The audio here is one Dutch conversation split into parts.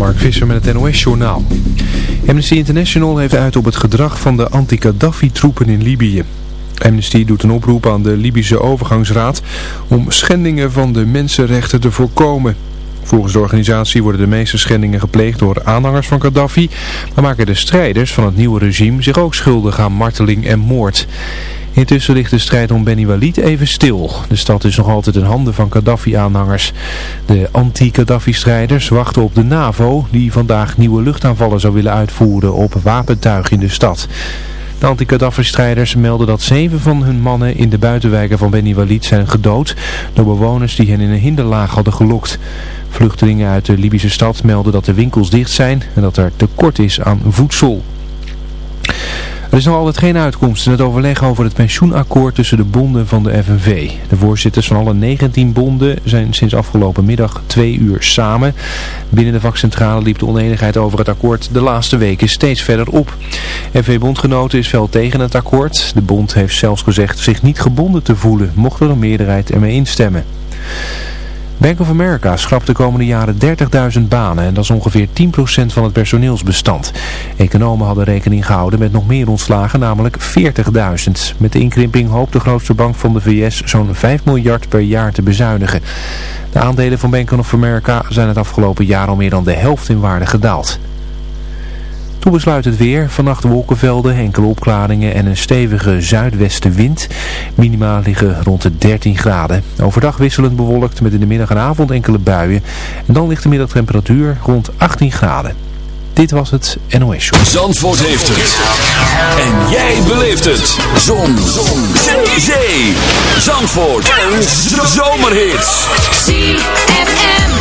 Mark Visser met het NOS-journaal. Amnesty International heeft uit op het gedrag van de anti-Gaddafi-troepen in Libië. Amnesty doet een oproep aan de Libische overgangsraad om schendingen van de mensenrechten te voorkomen. Volgens de organisatie worden de meeste schendingen gepleegd door aanhangers van Gaddafi, maar maken de strijders van het nieuwe regime zich ook schuldig aan marteling en moord. Intussen ligt de strijd om Beni Walid even stil. De stad is nog altijd in handen van Gaddafi-aanhangers. De anti-Gaddafi-strijders wachten op de NAVO die vandaag nieuwe luchtaanvallen zou willen uitvoeren op wapentuig in de stad. De anti-Gaddafi-strijders melden dat zeven van hun mannen in de buitenwijken van Beni Walid zijn gedood door bewoners die hen in een hinderlaag hadden gelokt. Vluchtelingen uit de Libische stad melden dat de winkels dicht zijn en dat er tekort is aan voedsel. Er is nog altijd geen uitkomst in het overleg over het pensioenakkoord tussen de bonden van de FNV. De voorzitters van alle 19 bonden zijn sinds afgelopen middag twee uur samen. Binnen de vakcentrale liep de oneenigheid over het akkoord de laatste weken steeds verder op. FNV-bondgenoten is fel tegen het akkoord. De bond heeft zelfs gezegd zich niet gebonden te voelen, mocht er een meerderheid ermee instemmen. Bank of America schrapt de komende jaren 30.000 banen en dat is ongeveer 10% van het personeelsbestand. Economen hadden rekening gehouden met nog meer ontslagen, namelijk 40.000. Met de inkrimping hoopt de grootste bank van de VS zo'n 5 miljard per jaar te bezuinigen. De aandelen van Bank of America zijn het afgelopen jaar al meer dan de helft in waarde gedaald. Toen besluit het weer. Vannacht wolkenvelden, enkele opklaringen en een stevige zuidwestenwind. Minima liggen rond de 13 graden. Overdag wisselend bewolkt met in de middag en avond enkele buien. En dan ligt de middagtemperatuur rond 18 graden. Dit was het NOS Show. Zandvoort heeft het. En jij beleeft het. Zon. Zon. Zee. Zandvoort. Een zomerhit. ZFM.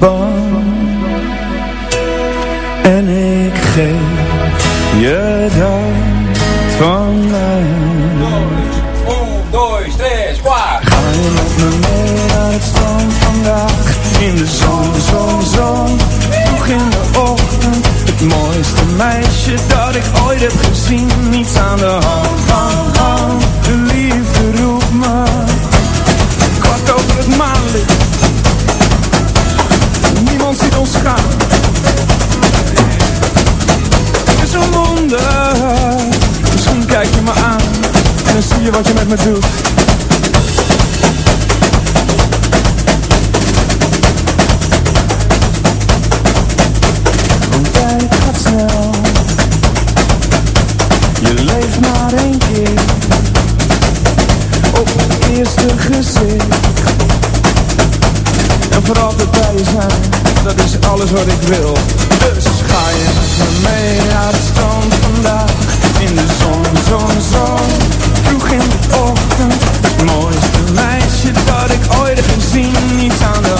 born eerste gezicht. En voor altijd bij je zijn Dat is alles wat ik wil. Dus ga je me mee naar het strand vandaag. In de zon, zon, zon. Vroeg in de ochtend Het mooiste meisje dat ik ooit heb gezien. Niet aan de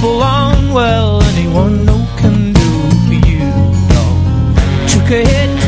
belong. Well, anyone no can do for you. No, took a hit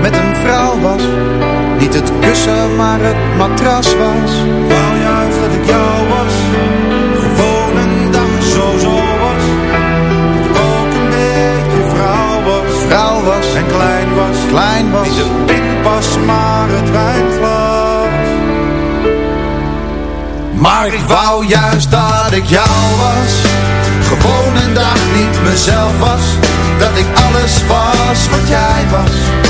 met een vrouw was, niet het kussen maar het matras was. Wou juist dat ik jou was, gewoon een dag zo zo was. Dat ik ook een beetje vrouw was, vrouw was en klein was, klein was. Niet de pinpas maar het wijnglas. Maar ik wou juist dat ik jou was Gewoon een dag niet mezelf was Dat ik alles was wat jij was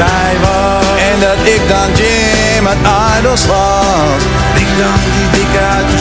dichtbij was. En dat ik dan Jim uit Idols was. Ik dan die dikke uit de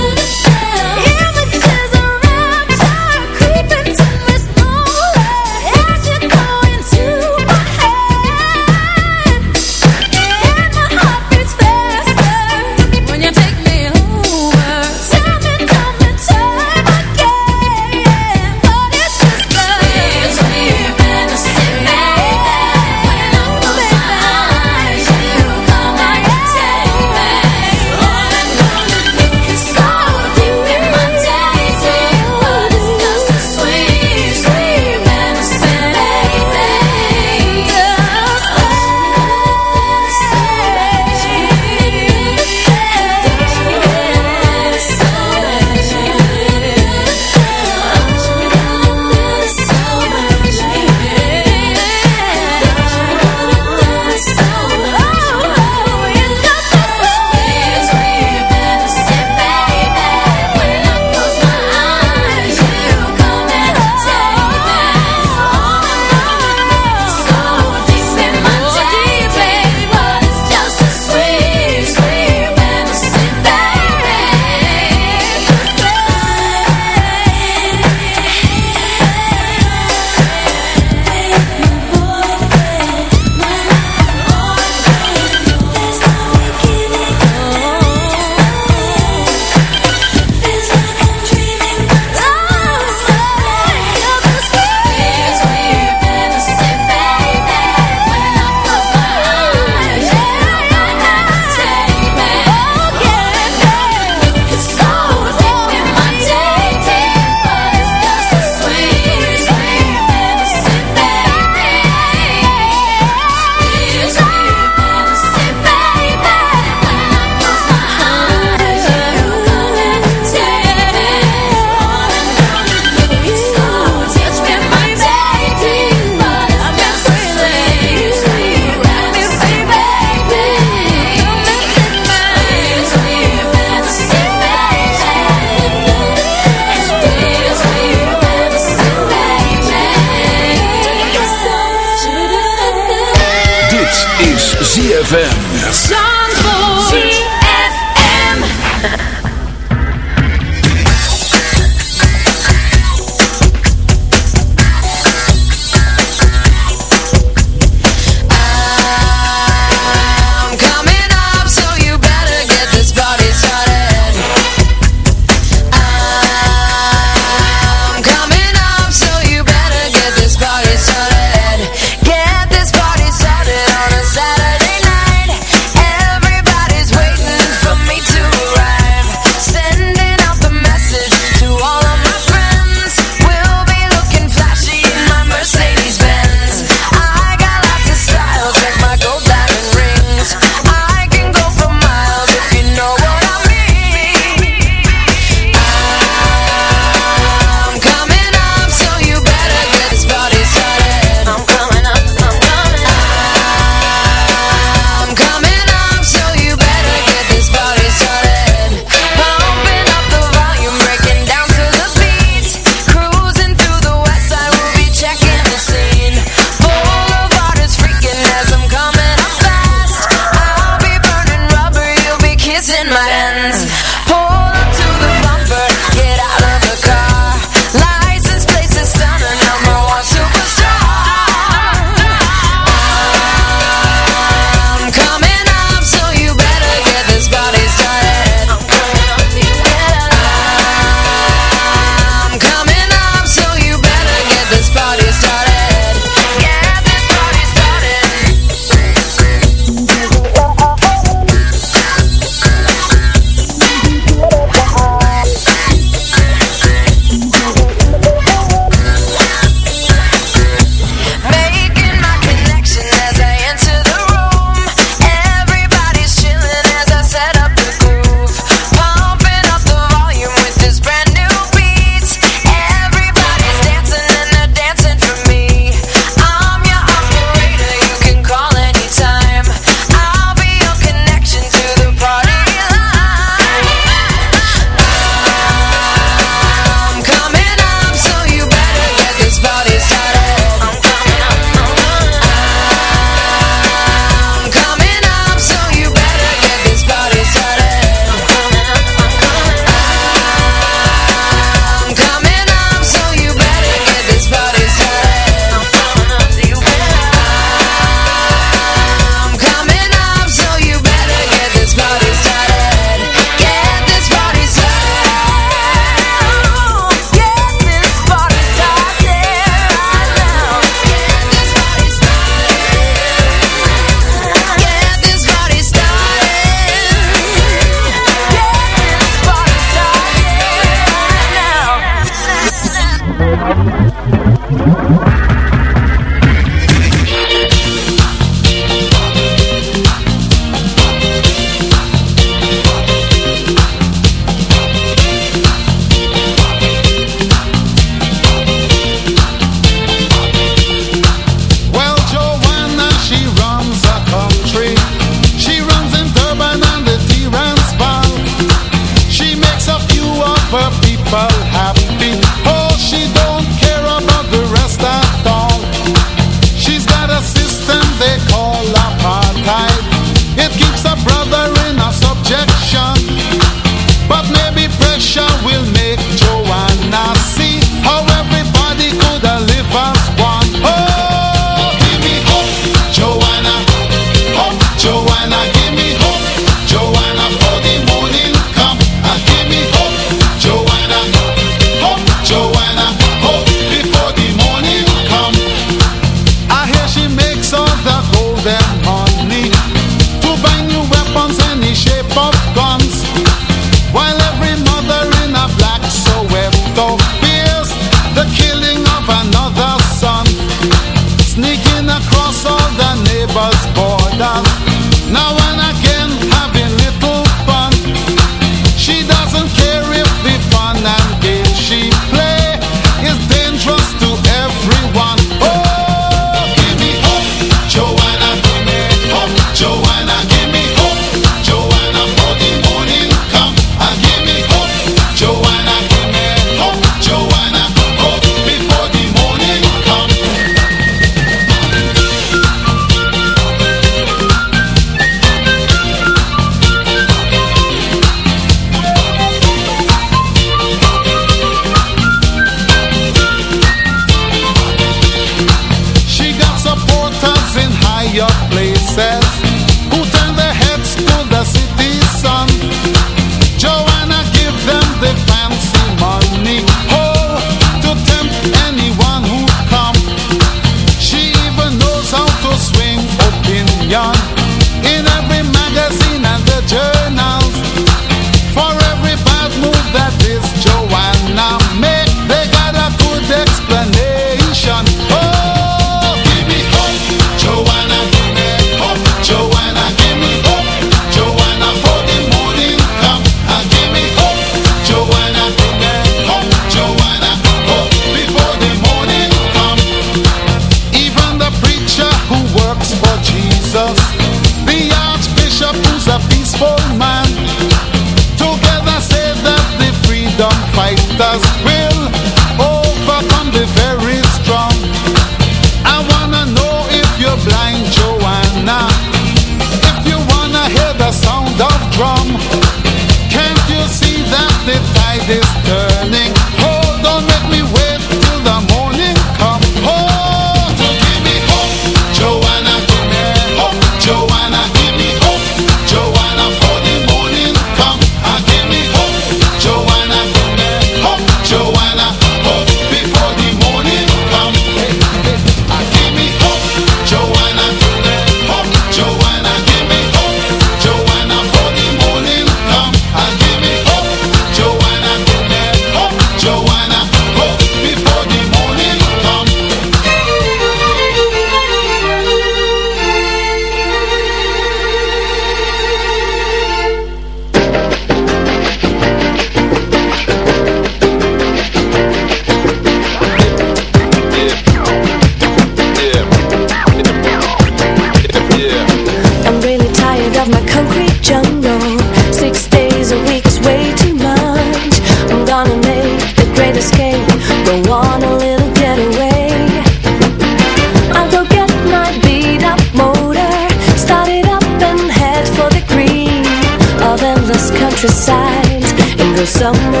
somewhere